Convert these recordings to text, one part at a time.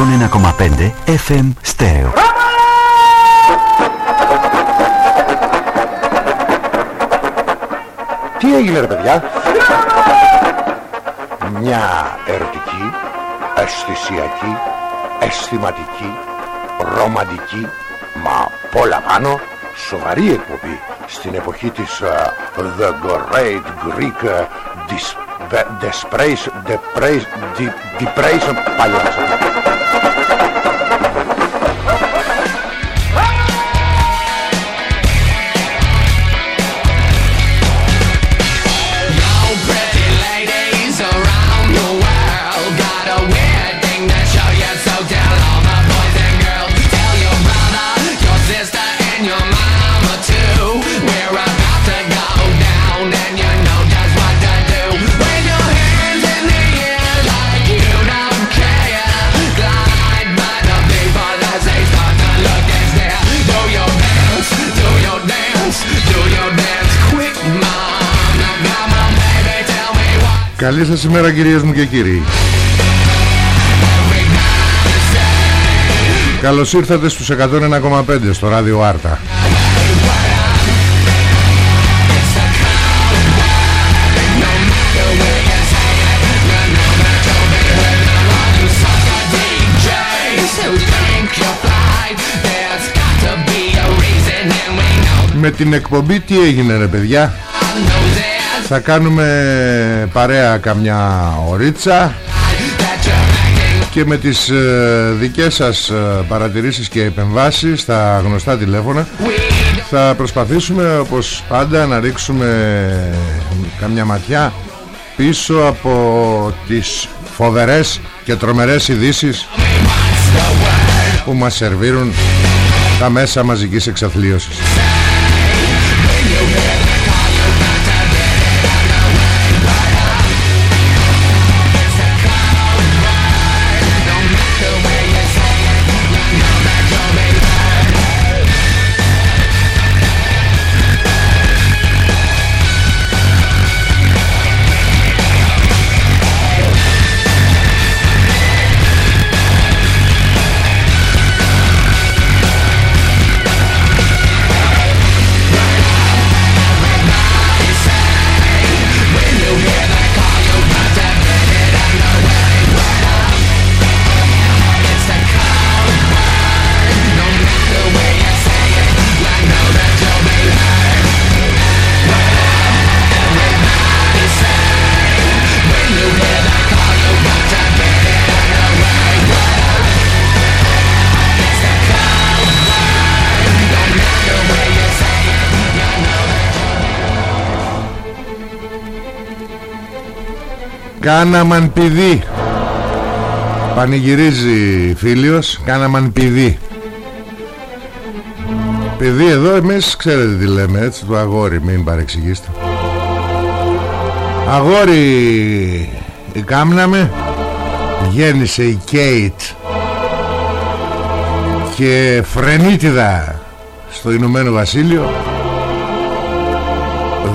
101,5 FM Stereo. Τι έγινε ρε παιδιά; Μια ερωτική Αισθησιακή Αισθηματική Ρομαντική Μα πολλά πάνω Σοβαρή εκπομπή Στην εποχή της uh, The Great Greek uh, dis, Depression Depression Depression Παλιάς Καλή σας ημέρα κυρίες μου και κύριοι. Καλώς ήρθατε στους 101,5 στο ράδιο Άρτα. Με την εκπομπή τι έγινε ρε παιδιά; Θα κάνουμε παρέα καμιά ωρίτσα και με τις ε, δικές σας ε, παρατηρήσεις και επεμβάσεις στα γνωστά τηλέφωνα θα προσπαθήσουμε όπως πάντα να ρίξουμε καμιά ματιά πίσω από τις φοβερές και τρομερές ειδήσεις που μας σερβίρουν τα μέσα μαζικής εξαθλίωσης. Κάναμαν πηδί Πανηγυρίζει φίλιος Κάναμαν πηδί Παιδί εδώ εμείς ξέρετε τι λέμε έτσι Το αγόρι μην παρεξηγήστε Αγόρι Η κάμναμε Γέννησε η Κέιτ Και φρενίτιδα Στο Ηνωμένο Βασίλειο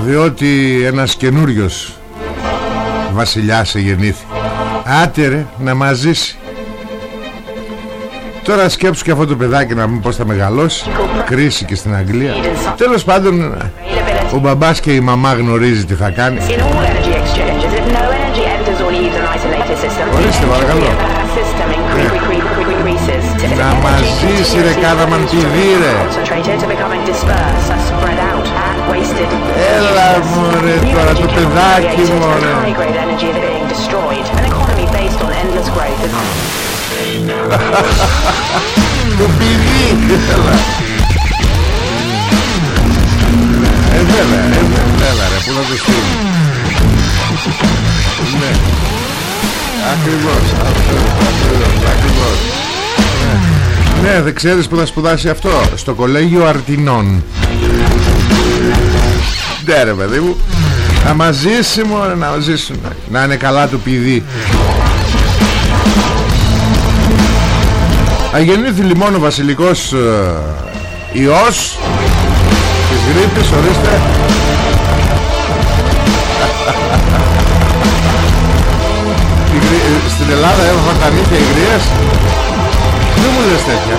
Διότι ένας καινούριος βασιλιάς γεννήθη. Άτε ρε να μας ζήσει. Τώρα σκέψου και αυτό το παιδάκι να μην πως θα μεγαλώσει. Κρίση και στην Αγγλία. Τέλος πάντων Ο μπαμπάς και η μαμά γνωρίζει τι θα κάνει. Ορίστε παρακαλώ. Να μας ζήσει ρε κάναμαν τη δίρε Έλα μωρέ τώρα το παιδάκι μωρέ. Το παιδί. Ε βέβαια, ε βέβαια ρε, πού να το στείλει Ναι. Ακριβώς, ακριβώς Ναι, δεν ξέρεις που θα σπουδάσει αυτό; Στο κολέγιο Αρτινών Ναι ρε παιδί μου. Να μας ζήσει μωρέ, να μας ζήσουν. Να είναι καλά του παιδί Αγεννήθη λοιπόν ο βασιλικός ε, ιός της γρήπης, ορίστε. Στην Ελλάδα έβαλαν τα νύχια υγρίας. Δεν μου λες τέτοια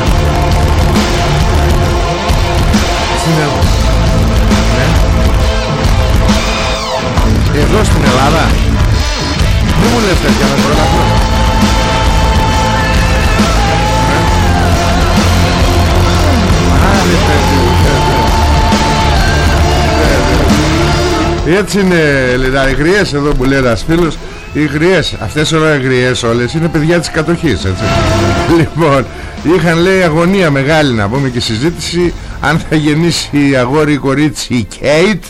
Εδώ στην Ελλάδα. Δεν μου λες τέτοια να προλάβω Έτσι είναι λέει, οι γριές εδώ που λέει ένας φίλος Οι γριές, αυτές όλα οι γριές όλες είναι παιδιά της κατοχής έτσι. Λοιπόν, είχαν λέει αγωνία μεγάλη να πούμε και συζήτηση Αν θα γεννήσει αγόρι ή κορίτσι η Κέιτ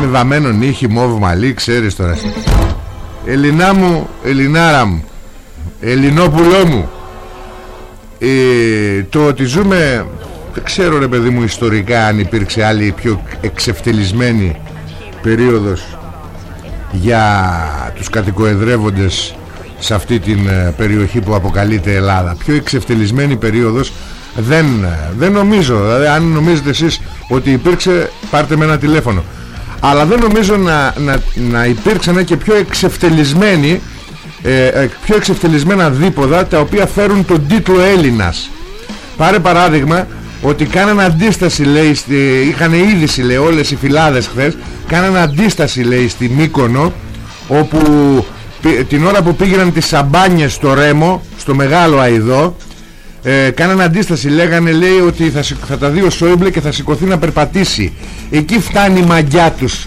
Με βαμμένο νύχι, μόβ μαλλί, ξέρεις τώρα. Ελληνά μου, Ελληνάρα μου Ελληνόπουλό μου. Ε, Το ότι ζούμε δεν ξέρω ρε παιδί μου ιστορικά αν υπήρξε άλλη πιο εξευτελισμένη περίοδος για τους κατοικοεδρεύοντες σε αυτή την ε, περιοχή που αποκαλείται Ελλάδα. Πιο εξευτελισμένη περίοδος δεν, δεν νομίζω. Δηλαδή αν νομίζετε εσείς ότι υπήρξε πάρτε με ένα τηλέφωνο αλλά δεν νομίζω να, να, να υπήρξαν και πιο εξευτελισμένοι ε, ε, πιο εξευτελισμένα δίποδα τα οποία φέρουν τον τίτλο Έλληνας. Πάρε παράδειγμα ότι κάνανε αντίσταση λέει στη, είχαν είδηση λέει όλες οι φυλάδες χθες κάνανε αντίσταση λέει στη Μύκονο όπου την ώρα που πήγαιναν τις σαμπάνιες στο Ρέμο στο Μεγάλο Αϊδό ε, κάνανε αντίσταση. Λέγανε λέει ότι θα, θα τα δει ο Σόιμπλε και θα σηκωθεί να περπατήσει. Εκεί φτάνει η μαγιά τους.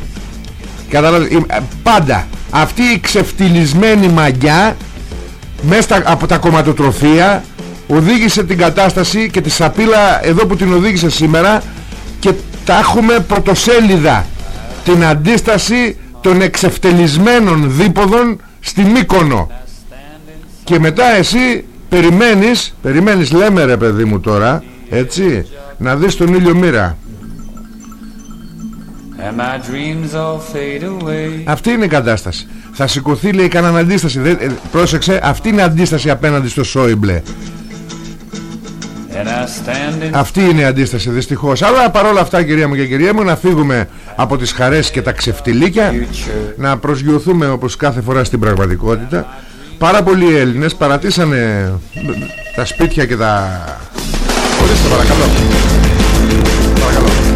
Κατάλαβε, ε, πάντα. Αυτή η ξεφτυλισμένη μαγιά μέσα από τα κομματοτροφία οδήγησε την κατάσταση και τη σαπίλα εδώ που την οδήγησε σήμερα και τα έχουμε πρωτοσέλιδα. Την αντίσταση των εξευτελισμένων δίποδων στη Μύκονο. Και μετά εσύ περιμένεις περιμένεις λέμε ρε παιδί μου τώρα έτσι να δεις τον ήλιο μοίρα. Αυτή είναι η κατάσταση. Θα σηκωθεί λέει κανέναν αντίσταση. Ε, πρόσεξε αυτή είναι αντίσταση απέναντι στο Σόιμπλε αυτή είναι η αντίσταση δυστυχώς. Αλλά παρόλα αυτά κυρία μου και κυρία μου Να φύγουμε από τις χαρές και τα ξεφτιλίκια Να προσγειωθούμε όπως κάθε φορά στην πραγματικότητα Πάρα πολλοί Έλληνες παρατήσανε Τα σπίτια και τα... Ορίστε παρακαλώ. Παρακαλώ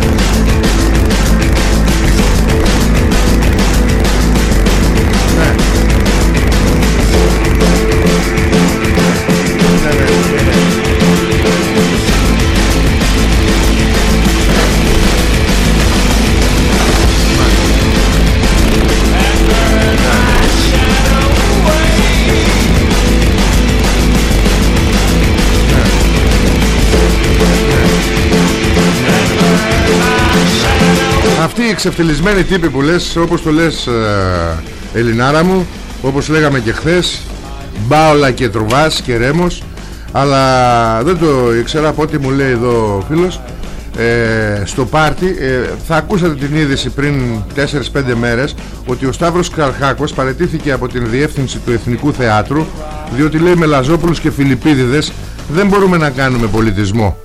Αυτοί οι εξευτελισμένοι τύποι που λες Όπως το λες ε, Ελληνάρα μου Όπως λέγαμε και χθες Μπάολα και Τρουβάς και Ρέμος Αλλά δεν το ήξερα Από ό,τι μου λέει εδώ ο φίλος. Ε, στο πάρτι ε, θα ακούσατε την είδηση πριν 4-5 μέρες ότι ο Σταύρος Καρχάκος παρετήθηκε από την διεύθυνση του Εθνικού Θεάτρου διότι λέει με Λαζόπουλους και Φιλιππίδιδες δεν μπορούμε να κάνουμε πολιτισμό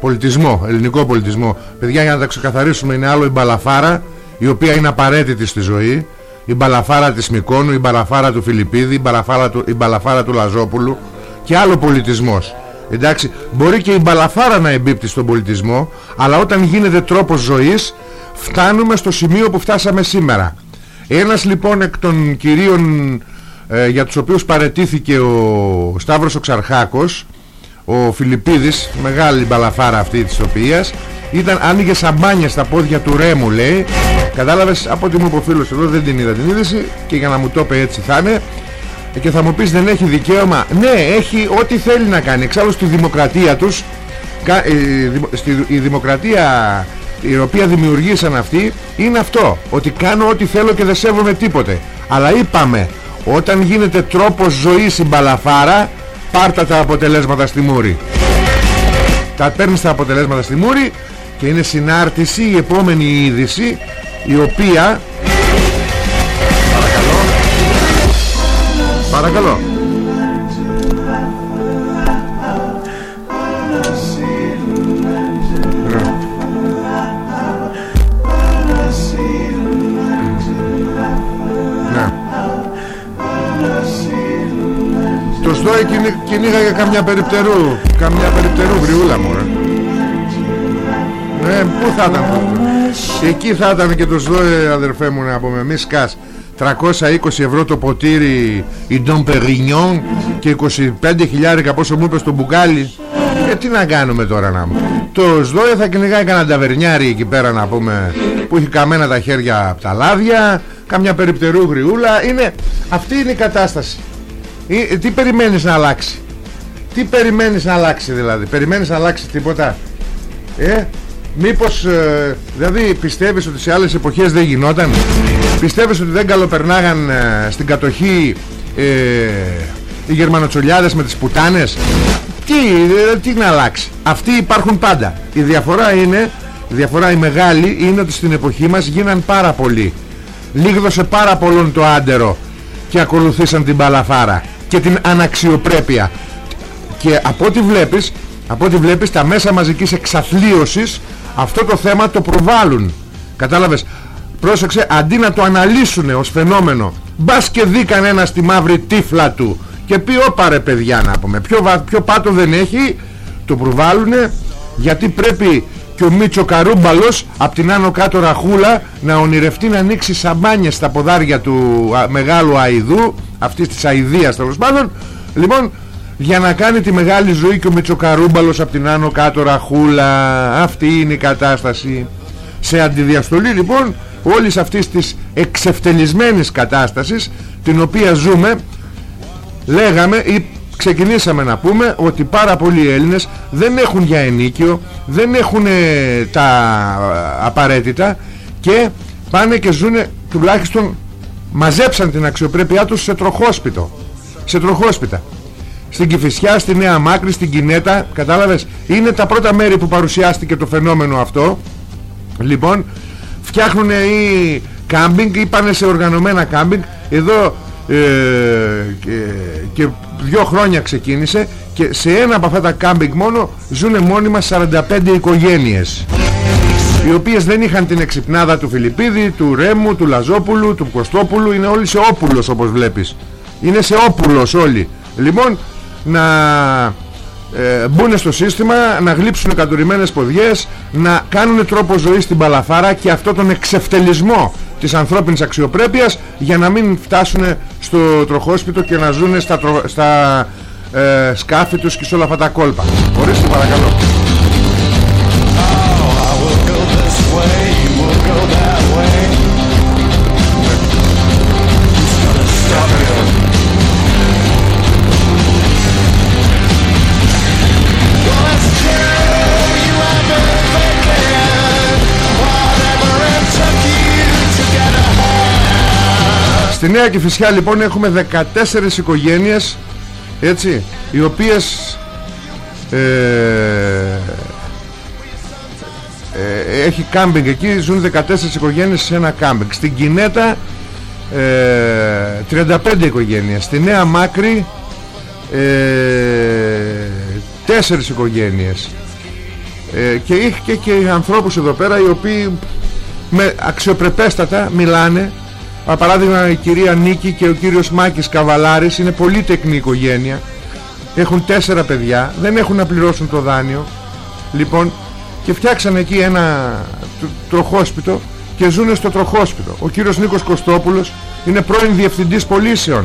πολιτισμό, ελληνικό πολιτισμό. Παιδιά για να τα ξεκαθαρίσουμε είναι άλλο η μπαλαφάρα η οποία είναι απαραίτητη στη ζωή. Η μπαλαφάρα της Μικόνου, η μπαλαφάρα του Φιλιππίδη η μπαλαφάρα του, η μπαλαφάρα του Λαζόπουλου και άλλο πολιτισμός. Εντάξει μπορεί και η μπαλαφάρα να εμπίπτει στον πολιτισμό αλλά όταν γίνεται τρόπος ζωής φτάνουμε στο σημείο που φτάσαμε σήμερα. Ένας λοιπόν εκ των κυρίων ε, για τους οποίους παρετήθηκε ο Σταύρος ο Ξαρχάκος ο Φιλιππίδης μεγάλη μπαλαφάρα αυτή της οποίας ήταν, άνοιγε σαμπάνια στα πόδια του Ρέμου λέει. Κατάλαβες από ό,τι μου είπε ο φίλος εδώ δεν την είδα την είδηση και για να μου το είπε έτσι θα είναι και θα μου πεις δεν έχει δικαίωμα. Ναι έχει ό,τι θέλει να κάνει. Εξάλλου στη δημοκρατία τους η δημοκρατία η οποία δημιουργήσαν αυτοί είναι αυτό. Ότι κάνω ό,τι θέλω και δεν σέβομαι τίποτε. Αλλά είπαμε όταν γίνεται τρόπος ζωής η μπαλαφάρα πάρτα τα αποτελέσματα στη Μούρη. Τα παίρνεις τα αποτελέσματα στη Μούρη και είναι συνάρτηση η επόμενη είδηση η οποία παρακαλώ. Παρακαλώ κυνήγαγε καμιά περιπτερού. Καμιά περιπτερού γριούλα μου ρε. Ναι, πού θα ήταν Εκεί θα ήταν και το ΣΔΟΕ αδερφέ μου να πούμε Μη σκάς 320 ευρώ το ποτήρι η Don Perignon και 25 χιλιάρικα πόσο μου είπες στο μπουκάλι. Ε, τι να κάνουμε τώρα να μου το ΣΔΟΕ θα κυνηγάει κανένα ταβερνιάρι εκεί πέρα να πούμε που έχει καμένα τα χέρια από τα λάδια καμιά περιπτερού γριούλα. Είναι, αυτή είναι η κατάσταση ε, τι περιμένεις να αλλάξει; Τι περιμένεις να αλλάξει δηλαδή; Περιμένεις να αλλάξει τίποτα; Ε, Μήπως ε, δηλαδή πιστεύεις ότι σε άλλες εποχές δεν γινόταν; Πιστεύεις ότι δεν καλοπερνάγαν ε, στην κατοχή ε, οι γερμανοτσολιάδες με τις πουτάνες; Τι, ε, τι να αλλάξει; Αυτοί υπάρχουν πάντα. Η διαφορά είναι η διαφορά η μεγάλη είναι ότι στην εποχή μας γίναν πάρα πολλοί. Λίγδωσε πάρα πολλόν το άντερο Και ακολουθήσαν την παλαφάρα Και την αναξιοπρέπεια. Και από ό,τι βλέπεις Από ό,τι βλέπεις τα μέσα μαζικής εξαθλίωσης Αυτό το θέμα το προβάλλουν. Κατάλαβες; Πρόσεξε αντί να το αναλύσουν ως φαινόμενο Μπας και δει κανένα στη μαύρη τύφλα του Και πει όπα ρε παιδιά να πούμε Ποιο, ποιο πάτο δεν έχει Το προβάλλουνε Γιατί πρέπει και ο Μίτσο Καρούμπαλος από την άνω κάτω ραχούλα να ονειρευτεί να ανοίξει σαμπάνιες στα ποδάρια του μεγάλου αηδού αυτής της αηδίας τέλος πάντων. Λοιπόν για να κάνει τη μεγάλη ζωή και ο Μίτσο Καρούμπαλος από την άνω κάτω ραχούλα. Αυτή είναι η κατάσταση. Σε αντιδιαστολή λοιπόν όλης αυτής της εξευτελισμένης κατάστασης την οποία ζούμε λέγαμε ή ξεκινήσαμε να πούμε ότι πάρα πολλοί Έλληνες δεν έχουν για ενίκιο δεν έχουν τα απαραίτητα και πάνε και ζουν τουλάχιστον μαζέψαν την αξιοπρέπειά τους σε τροχόσπιτο σε τροχόσπιτα. Στην Κηφισιά, στη Νέα Μάκρη, στην Κινέτα κατάλαβες; Είναι τα πρώτα μέρη που παρουσιάστηκε το φαινόμενο αυτό. Λοιπόν φτιάχνουν οι κάμπινγκ ή πάνε σε οργανωμένα κάμπινγκ. Εδώ ε, και, και δύο χρόνια ξεκίνησε και σε ένα από αυτά τα κάμπινγκ μόνο ζουν μόνιμα 45 οικογένειες οι οποίες δεν είχαν την εξυπνάδα του Φιλιππίδη, του Ρέμου, του Λαζόπουλου, του Κωστόπουλου είναι όλοι σε όπουλος όπως βλέπεις. Είναι σε όπουλος όλοι. Λοιπόν να ε, μπουν στο σύστημα να γλύψουν κατουρημένες ποδιές να κάνουν τρόπο ζωής στην παλαφάρα και αυτό τον εξευτελισμό της ανθρώπινης αξιοπρέπειας για να μην φτάσουν στο τροχόσπιτο και να ζουν στα, στα ε, σκάφη τους και σε όλα αυτά τα κόλπα. Ορίστε παρακαλώ. Στη Νέα Κηφισιά λοιπόν έχουμε 14 οικογένειες έτσι οι οποίες ε, ε, έχει κάμπινγκ εκεί ζουν 14 οικογένειες σε ένα κάμπινγκ. Στην Κινέτα ε, 35 οικογένειες. Στη Νέα Μάκρη ε, 4 οικογένειες. Ε, και είχε και, και ανθρώπους εδώ πέρα οι οποίοι με αξιοπρεπέστατα μιλάνε παράδειγμα η κυρία Νίκη και ο κύριος Μάκης Καβαλάρης είναι πολύ τεκνή οικογένεια. Έχουν τέσσερα παιδιά δεν έχουν να πληρώσουν το δάνειο. Λοιπόν και φτιάξαν εκεί ένα τροχόσπιτο και ζουν στο τροχόσπιτο. Ο κύριος Νίκος Κωστόπουλος είναι πρώην διευθυντής πολίσεων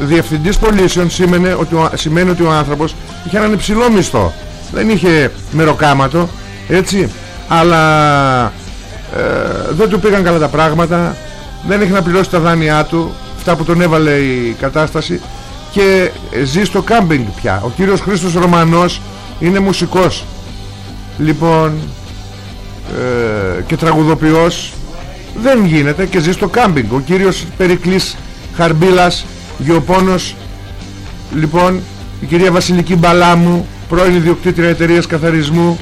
διευθυντής πολίσεων σημαίνει ότι, ο, σημαίνει ότι ο άνθρωπος είχε έναν υψηλό μισθό. Δεν είχε μεροκάματο έτσι αλλά ε, δεν του πήγαν καλά τα πράγματα δεν έχει να πληρώσει τα δάνειά του αυτά που τον έβαλε η κατάσταση. Και ζει στο κάμπινγκ πια. Ο κύριος Χρήστος Ρωμανός είναι μουσικός. Λοιπόν ε, και τραγουδοποιός. Δεν γίνεται και ζει στο κάμπινγκ. Ο κύριος Περικλής Χαρμπίλας Γεωπόνος. Λοιπόν η κυρία Βασιλική Μπαλάμου πρώην ιδιοκτήτρια εταιρείας καθαρισμού.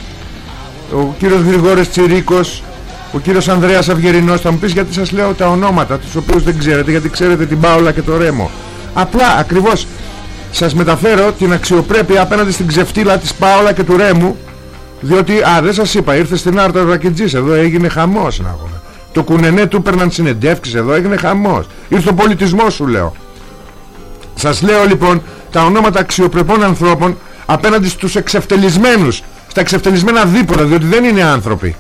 Ο κύριος Γρηγόρης Τσιρίκος ο κύριος Ανδρέας Αυγερινός θα μου πεις γιατί σας λέω τα ονόματα τους οποίους δεν ξέρετε γιατί ξέρετε την Πάολα και το Ρέμο. Απλά ακριβώς σας μεταφέρω την αξιοπρέπεια απέναντι στην ξεφτύλα της Πάολα και του Ρέμου διότι, α δεν σας είπα ήρθε στην Άρτα Ρακιτζής εδώ έγινε χαμός να πούμε. το κουνενέ του παίρναν συνεντεύξεις εδώ έγινε χαμός. Ήρθε ο πολιτισμός σου λέω. Σας λέω λοιπόν τα ονόματα αξιοπρεπών ανθρώπων απέναντι στους εξευτελισμένους στα εξευτελισμένα δίποτα διότι δεν είναι άνθρωποι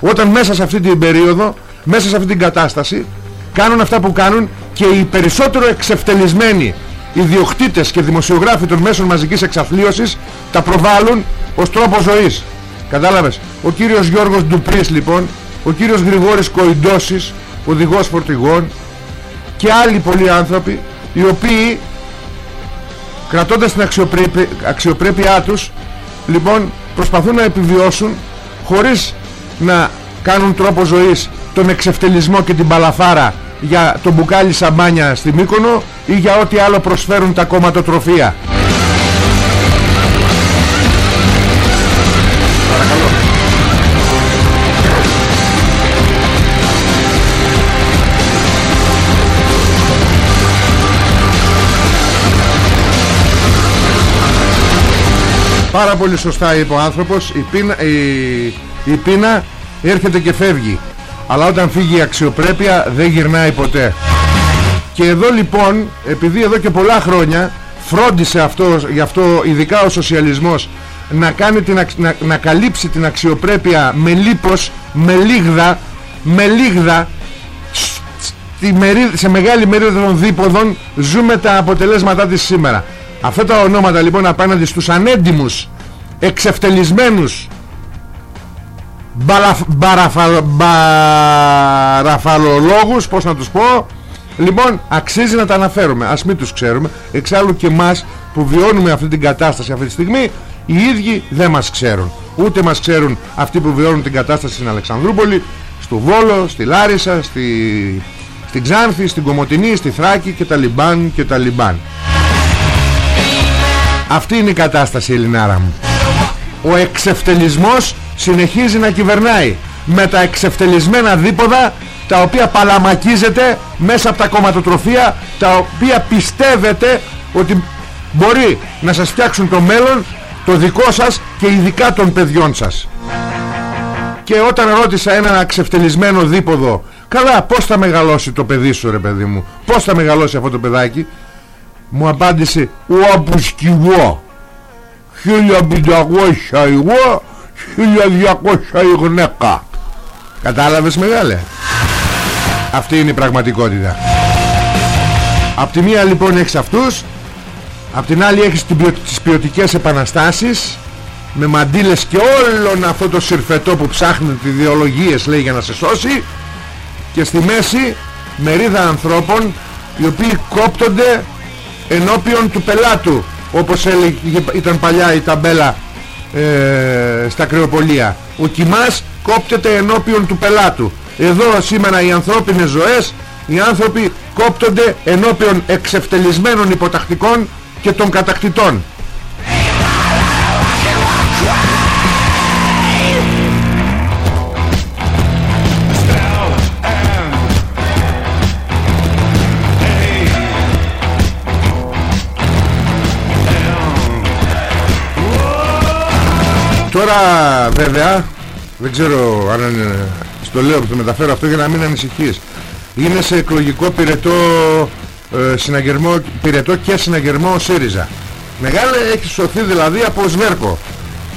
όταν μέσα σε αυτή την περίοδο μέσα σε αυτή την κατάσταση κάνουν αυτά που κάνουν και οι περισσότερο εξευτελισμένοι ιδιοκτήτες και δημοσιογράφοι των μέσων μαζικής εξαθλίωσης τα προβάλλουν ως τρόπο ζωής. Κατάλαβες; Ο κύριος Γιώργος Ντουπρής λοιπόν ο κύριος Γρηγόρης Κοϊντώσης οδηγός φορτηγών και άλλοι πολλοί άνθρωποι οι οποίοι κρατώντας την αξιοπρέπειά τους λοιπόν προσπαθούν να επιβιώσουν χωρίς να κάνουν τρόπο ζωής τον εξευτελισμό και την παλαφάρα για το μπουκάλι σαμπάνια στη Μύκονο ή για ό,τι άλλο προσφέρουν τα κομματοτροφία. Πάρα πολύ σωστά είπε ο άνθρωπος. Η πείνα, η, η πείνα έρχεται και φεύγει. Αλλά όταν φύγει η αξιοπρέπεια δεν γυρνάει ποτέ. Και εδώ λοιπόν επειδή εδώ και πολλά χρόνια φρόντισε αυτό, γι' αυτό ειδικά ο σοσιαλισμός να, κάνει την, να, να καλύψει την αξιοπρέπεια με λίπος, με λίγδα με λίγδα σε μεγάλη μερίδα των δίποδων ζούμε τα αποτελέσματά της σήμερα Αυτά τα ονόματα λοιπόν απέναντι στους ανέντιμους εξευτελισμένους μπαραφαλολόγους πως να τους πω λοιπόν αξίζει να τα αναφέρουμε. Ας μην τους ξέρουμε. Εξάλλου και μας που βιώνουμε αυτή την κατάσταση αυτή τη στιγμή οι ίδιοι δεν μας ξέρουν. Ούτε μας ξέρουν αυτοί που βιώνουν την κατάσταση στην Αλεξανδρούπολη στο Βόλο, στη Λάρισα στη, στην Ξάνθη, στην Κομωτινή, στη Θράκη και τα Λιμπάν και τα Λιμπάν αυτή είναι η κατάσταση Ελληνάρα μου. Ο εξευτελισμός συνεχίζει να κυβερνάει Με τα εξευτελισμένα δίποδα Τα οποία παλαμακίζεται μέσα από τα κομματοτροφία Τα οποία πιστεύετε ότι μπορεί να σας φτιάξουν το μέλλον Το δικό σας και ειδικά των παιδιών σας. Και όταν ρώτησα ένα εξευτελισμένο δίποδο Καλά πως θα μεγαλώσει το παιδί σου ρε παιδί μου Πως θα μεγαλώσει αυτό το παιδάκι μου απάντησε όπως κι εγώ 1500 εγώ 1200 η γυναίκα κατάλαβες μεγάλε; Αυτή είναι η πραγματικότητα. Απ' τη μία λοιπόν έχεις αυτούς Απ' την άλλη έχεις τις ποιοτικές επαναστάσεις Με μαντήλες και όλον αυτό το συρφετό που ψάχνουν τις ιδεολογίες λέει για να σε σώσει Και στη μέση μερίδα ανθρώπων οι οποίοι κόπτονται ενώπιον του πελάτου όπως έλεγε, ήταν παλιά η ταμπέλα ε, στα κρεοπολία ο κοιμάς κόπτεται ενώπιον του πελάτου. Εδώ σήμερα οι ανθρώπινες ζωές οι άνθρωποι κόπτονται ενώπιον εξευτελισμένων υποτακτικών και των κατακτητών Τώρα βέβαια Δεν ξέρω αν είναι Στο λέω που το μεταφέρω αυτό για να μην ανησυχείς. Είναι σε εκλογικό πυρετό ε, συναγερμό, Πυρετό και συναγερμό ο ΣΥΡΙΖΑ. Μεγάλη έχει σωθεί δηλαδή από σβέρκο.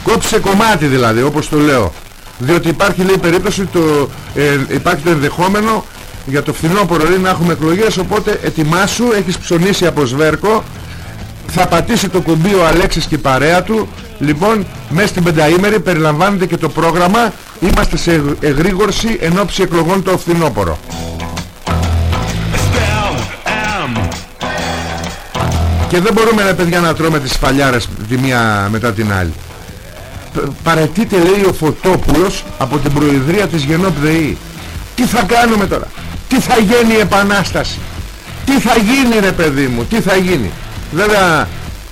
Κόψε κομμάτι δηλαδή όπως το λέω. Διότι υπάρχει λέει περίπτωση το, ε, Υπάρχει το ενδεχόμενο για το φθινόπωρο να έχουμε εκλογές οπότε ετοιμάσου έχεις ψωνίσει από σβέρκο θα πατήσει το κουμπί ο Αλέξης και η παρέα του. Λοιπόν μέσα στην πενταήμερη περιλαμβάνεται και το πρόγραμμα. Είμαστε σε εγρήγορση εν ώψη εκλογών το φθινόπωρο. Και δεν μπορούμε ρε παιδιά να τρώμε τις φαλιάρες τη μία μετά την άλλη. Παρετείται λέει ο Φωτόπουλος από την προεδρία της Γενόπ τι θα κάνουμε τώρα; Τι θα γίνει η επανάσταση; Τι θα γίνει ρε παιδί μου; Τι θα γίνει; Βέβαια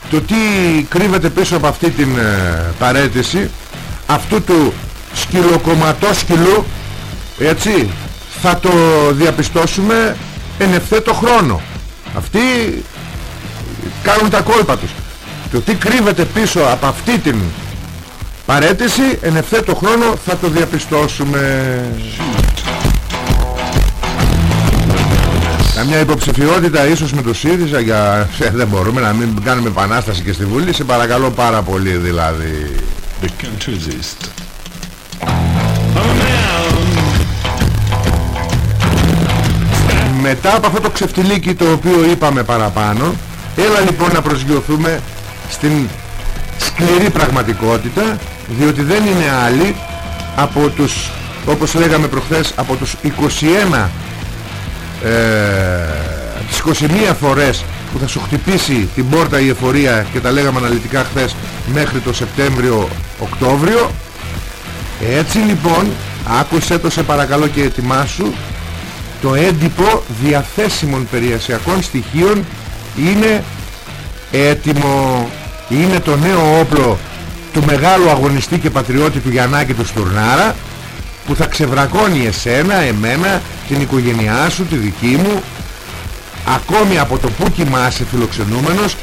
το τι κρύβεται πίσω από αυτή την ε, παρέτηση αυτού του σκυλοκομματόσκυλου έτσι θα το διαπιστώσουμε εν ευθέτω χρόνο. Αυτοί κάνουν τα κόλπα τους. Το τι κρύβεται πίσω από αυτή την παρέτηση εν ευθέτω χρόνο θα το διαπιστώσουμε Καμιά υποψηφιότητα ίσως με το ΣΥΡΙΖΑ για... Ε, δεν μπορούμε να μην κάνουμε επανάσταση και στη Βουλή. Σε παρακαλώ πάρα πολύ δηλαδή. Μετά από αυτό το ξεφτιλίκι το οποίο είπαμε παραπάνω Έλα λοιπόν να προσγειωθούμε στην σκληρή πραγματικότητα Διότι δεν είναι άλλη από τους, όπως λέγαμε προχθές, από τους 21 ε, τις 21 φορές που θα σου χτυπήσει την πόρτα η εφορία και τα λέγαμε αναλυτικά χθες μέχρι το Σεπτέμβριο-Οκτώβριο έτσι λοιπόν άκουσε το σε παρακαλώ και ετοιμάσου. Το έντυπο διαθέσιμων περιασιακών στοιχείων είναι έτοιμο. Είναι το νέο όπλο του μεγάλου αγωνιστή και πατριώτη του Γιαννάκη του Στουρνάρα που θα ξεβρακώνει εσένα, εμένα, την οικογένειά σου, τη δική μου ακόμη από το που κοιμάσαι φιλοξενούμενος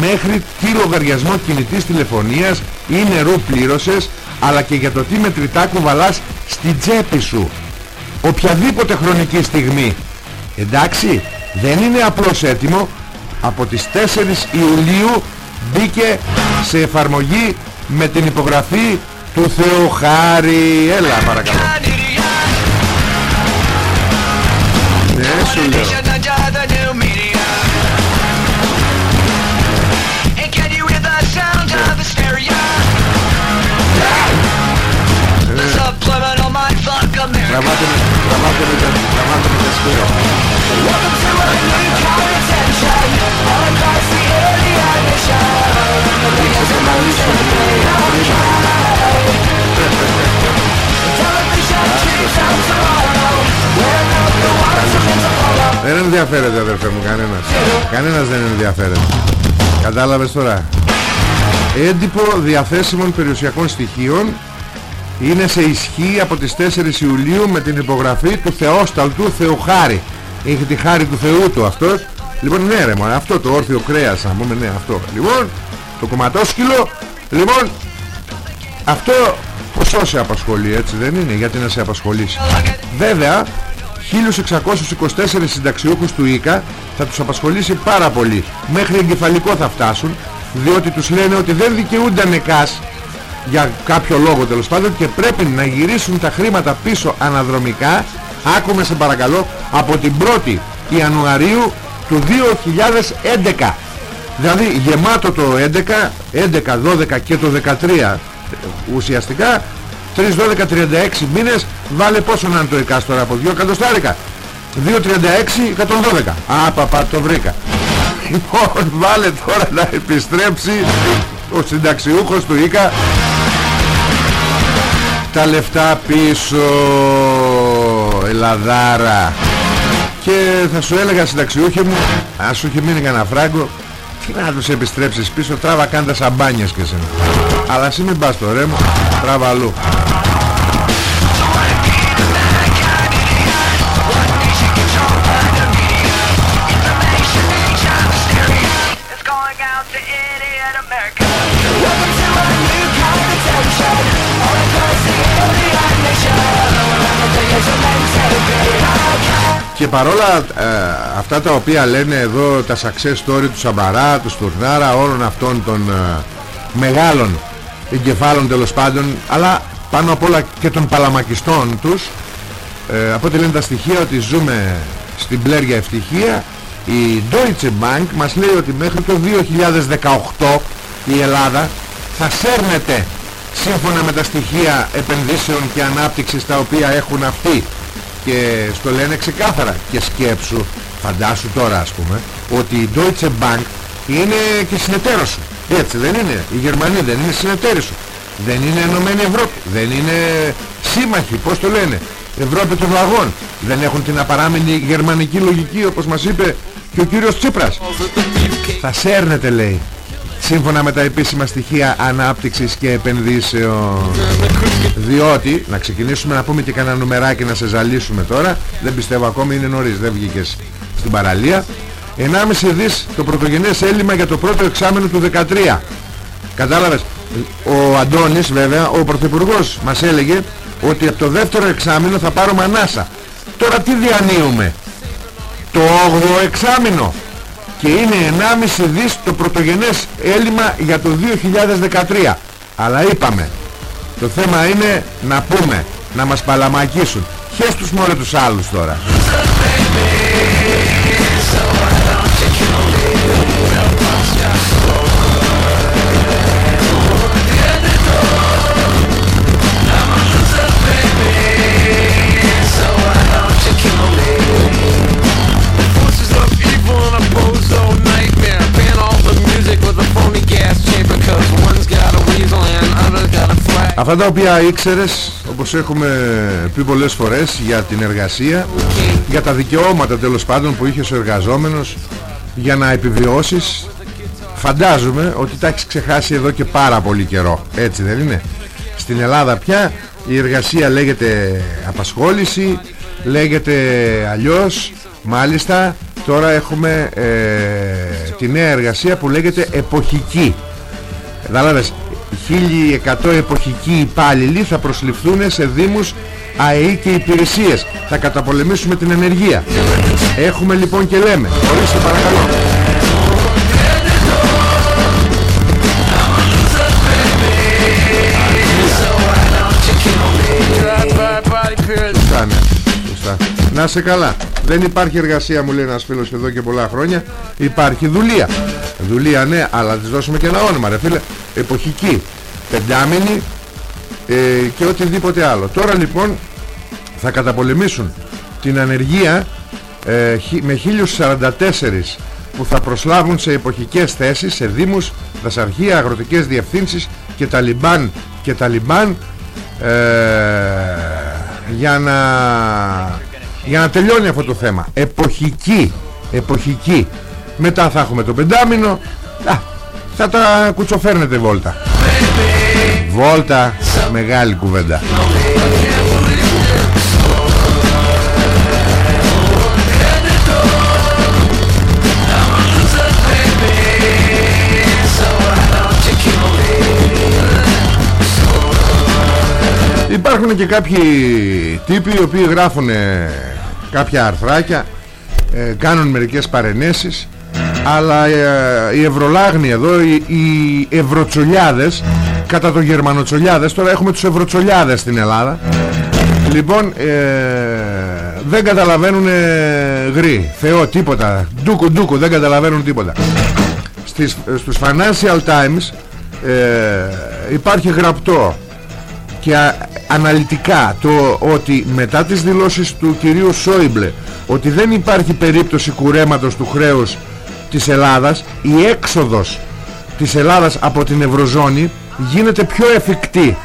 μέχρι τι λογαριασμό κινητής τηλεφωνίας ή νερού πλήρωσες αλλά και για το τι μετρητά κουβαλάς στην τσέπη σου. Οποιαδήποτε χρονική στιγμή. Εντάξει δεν είναι απλώς έτοιμο. Από τις 4 Ιουλίου μπήκε σε εφαρμογή με την υπογραφή του Θεοχάρη έλα παρακαλώ. Ναι σου λέω. Τραβάτε με, τραβάτε με, τραβάτε με τα σκύρα. Δεν ενδιαφέρεται αδερφέ μου κανένας. Κανένας δεν ενδιαφέρεται. Κατάλαβες τώρα. Έντυπο διαθέσιμων περιουσιακών στοιχείων είναι σε ισχύ από τις 4 Ιουλίου με την υπογραφή του Θεόσταλτου Θεοχάρη. Είχε τη χάρη του Θεού του αυτός. Λοιπόν ναι ρε μόνο αυτό το όρθιο κρέας αν πούμε ναι αυτό. Λοιπόν το κομματόσκυλο. Λοιπόν αυτό ποσό σε απασχολεί έτσι δεν είναι γιατί να σε απασχολήσει. Βέβαια 1624 συνταξιούχους του ΙΚΑ θα τους απασχολήσει πάρα πολύ. Μέχρι εγκεφαλικό θα φτάσουν Διότι τους λένε ότι δεν δικαιούνται ΕΚΑΣ για κάποιο λόγο τέλος πάντων και πρέπει να γυρίσουν τα χρήματα πίσω αναδρομικά. Άκουμε σε παρακαλώ από την 1η Ιανουαρίου του 2011 δηλαδή γεμάτο το 11, 11, 12 και το 13 ουσιαστικά 3, 12, 36 μήνες βάλε πόσο να είναι το εκάστορα από 2 εκατοστάρικα 2, 36, 112 Α, παπα, το βρήκα. Λοιπόν, βάλε τώρα να επιστρέψει ο συνταξιούχος του ΙΚΑ. Τα λεφτά πίσω Ελαδάρα και θα σου έλεγα συνταξιούχε μου αν σου είχε μείνει κανένα φράγκο τι να τους επιστρέψεις πίσω τράβα κάντα σαμπάνιες και σε αλλά εσύ μην πας το ρε μου τράβα αλλού Και παρόλα ε, αυτά τα οποία λένε εδώ τα success story του Σαμπαρά, του Στουρνάρα, όλων αυτών των ε, μεγάλων εγκεφάλων τέλος πάντων, αλλά πάνω απ' όλα και των παλαμακιστών τους, ε, από ό,τι λένε τα στοιχεία ότι ζούμε στην πλέρια ευτυχία, η Deutsche Bank μας λέει ότι μέχρι το 2018 η Ελλάδα θα σέρνεται σύμφωνα με τα στοιχεία επενδύσεων και ανάπτυξης τα οποία έχουν αυτοί και στο λένε ξεκάθαρα και σκέψου φαντάσου τώρα ας πούμε ότι η Deutsche Bank είναι και συνεταίρος σου. Έτσι δεν είναι. Η Γερμανία δεν είναι συνεταίρη σου. Δεν είναι Ενωμένη Ευρώπη. Δεν είναι σύμμαχοι πως το λένε. Ευρώπη των λαγών. Δεν έχουν την απαράμενη γερμανική λογική όπως μας είπε και ο κύριος Τσίπρας. Θα σέρνετε λέει σύμφωνα με τα επίσημα στοιχεία ανάπτυξης και επενδύσεων διότι να ξεκινήσουμε να πούμε και κανένα νουμεράκι να σε ζαλίσουμε τώρα. Δεν πιστεύω ακόμη είναι νωρίς δεν βγήκες στην παραλία. 1,5 δις το πρωτογενές έλλειμμα για το πρώτο εξάμενο του 13 κατάλαβες; Ο Αντώνης βέβαια ο Πρωθυπουργός μας έλεγε ότι από το δεύτερο εξάμενο θα πάρουμε ανάσα. Τώρα τι διανύουμε; Το 8ο εξάμηνο και είναι 1,5 δις το πρωτογενές έλλειμμα για το 2013 αλλά είπαμε το θέμα είναι να πούμε να μας παλαμακίσουν χες τους μόνο τους άλλους τώρα Αυτά τα οποία ήξερες όπως έχουμε πει πολλές φορές για την εργασία για τα δικαιώματα τέλος πάντων που είχες ο εργαζόμενος για να επιβιώσεις φαντάζομαι ότι τα έχεις ξεχάσει εδώ και πάρα πολύ καιρό. Έτσι δεν είναι; Στην Ελλάδα πια η εργασία λέγεται απασχόληση λέγεται αλλιώς. Μάλιστα τώρα έχουμε ε, τη νέα εργασία που λέγεται εποχική. Κατάλαβες 1100 εποχικοί υπάλληλοι θα προσληφθούν σε δήμους ΑΕΗ και υπηρεσίες. Θα καταπολεμήσουμε την ενεργεία έχουμε λοιπόν και λέμε. Ορίστε παρακαλώ. Να σε καλά. Δεν υπάρχει εργασία μου λέει ένας φίλος εδώ και πολλά χρόνια. Υπάρχει δουλεία. Δουλεία ναι αλλά της δώσουμε και ένα όνομα ρε φίλε Εποχική Πεντάμινη ε, Και οτιδήποτε άλλο. Τώρα λοιπόν θα καταπολεμήσουν Την ανεργία ε, με 1044 που θα προσλάβουν σε εποχικές θέσεις σε δήμους, δασαρχεία, αγροτικές διευθύνσεις και ταλιμπάν και ταλιμπάν ε, για να για να τελειώνει αυτό το θέμα. Εποχική εποχική. Μετά θα έχουμε το πεντάμινο. Α, θα τα κουτσοφέρνετε βόλτα. Βόλτα μεγάλη κουβέντα. Υπάρχουν και κάποιοι τύποι οι οποίοι γράφουν κάποια αρθράκια ε, κάνουν μερικές παρενέσεις αλλά ε, οι ευρωλάγνοι εδώ οι, οι ευρωτσολιάδες κατά το γερμανοτσολιάδες τώρα έχουμε τους ευρωτσολιάδες στην Ελλάδα. Λοιπόν ε, δεν καταλαβαίνουν γρή Θεό τίποτα. Ντούκου ντούκου δεν καταλαβαίνουν τίποτα. Στις, στους Financial Times ε, υπάρχει γραπτό και αναλυτικά το ότι μετά τις δηλώσεις του κυρίου Σόιμπλε ότι δεν υπάρχει περίπτωση κουρέματος του χρέους της Ελλάδας η έξοδος της Ελλάδας από την Ευρωζώνη γίνεται πιο εφικτή.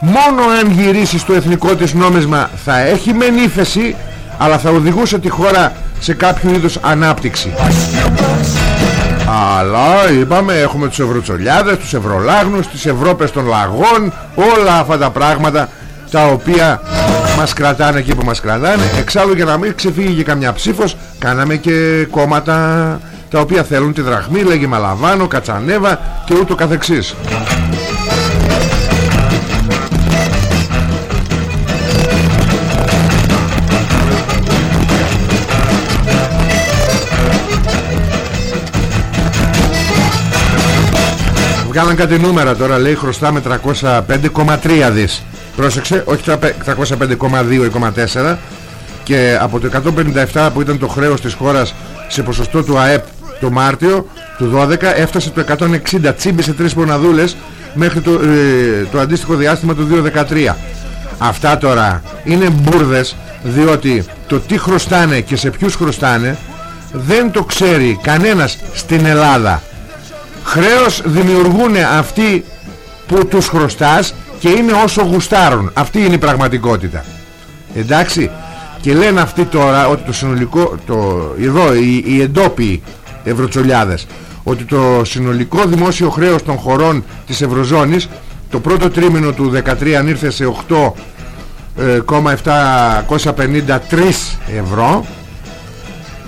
Μόνο αν γυρίσεις στο εθνικό της νόμισμα θα έχει μεν ύφεση αλλά θα οδηγούσε τη χώρα σε κάποιο είδους ανάπτυξη. Αλλά είπαμε έχουμε τους ευρωτσολιάδες, τους ευρωλάγνους, τις Ευρώπες των λαγών Όλα αυτά τα πράγματα τα οποία μας κρατάνε εκεί που μας κρατάνε. Εξάλλου για να μην ξεφύγει και καμιά ψήφος Κάναμε και κόμματα τα οποία θέλουν τη δραχμή Λέγει Μαλαβάνο, Κατσανέβα και ούτω καθεξής. Βγάλαν κάτι νούμερα τώρα λέει χρωστάμε 305,3 δις. Πρόσεξε όχι 305,2 ή 4 Και από το 157 που ήταν το χρέος της χώρας σε ποσοστό του ΑΕΠ το Μάρτιο του 12 έφτασε το 160 τσίμπησε τρεις ποναδούλες μέχρι το, ε, το αντίστοιχο διάστημα του 2013 Αυτά τώρα είναι μπουρδες διότι το τι χρωστάνε και σε ποιους χρωστάνε δεν το ξέρει κανένας στην Ελλάδα Χρέος δημιουργούν αυτοί που τους χρωστάς και είναι όσο γουστάρουν. Αυτή είναι η πραγματικότητα. Εντάξει. Και λένε αυτοί τώρα ότι το συνολικό, το, εδώ οι, οι εντόπιοι ευρωτσολιάδες, ότι το συνολικό δημόσιο χρέος των χωρών της Ευρωζώνης το πρώτο τρίμηνο του 2013 ανήρθε σε 8,753 ευρώ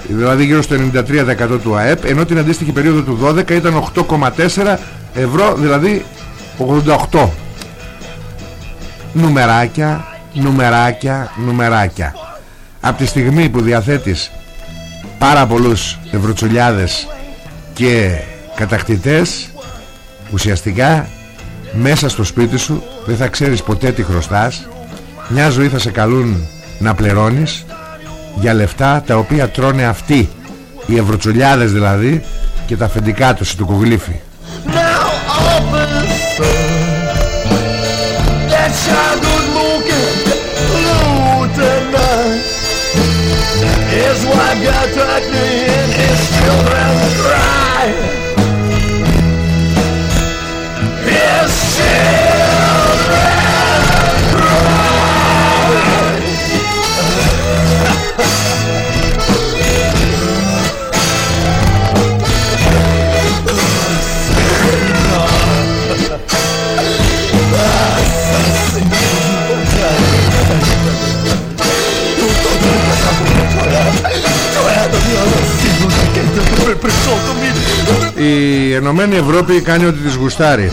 δηλαδή γύρω στο 93% του ΑΕΠ ενώ την αντίστοιχη περίοδο του 12 ήταν 8,4 ευρώ δηλαδή 88 νουμεράκια νουμεράκια νουμεράκια. Από τη στιγμή που διαθέτεις πάρα πολλούς ευρωτσουλιάδες και κατακτητές ουσιαστικά μέσα στο σπίτι σου δεν θα ξέρεις ποτέ τι χρωστάς. Μια ζωή θα σε καλούν να πληρώνεις για λεφτά τα οποία τρώνε αυτοί οι ευρωτσουλιάδες δηλαδή και τα αφεντικά τους του His wife got me and His children's right. Η Ενωμένη Ευρώπη κάνει ό,τι της γουστάρει.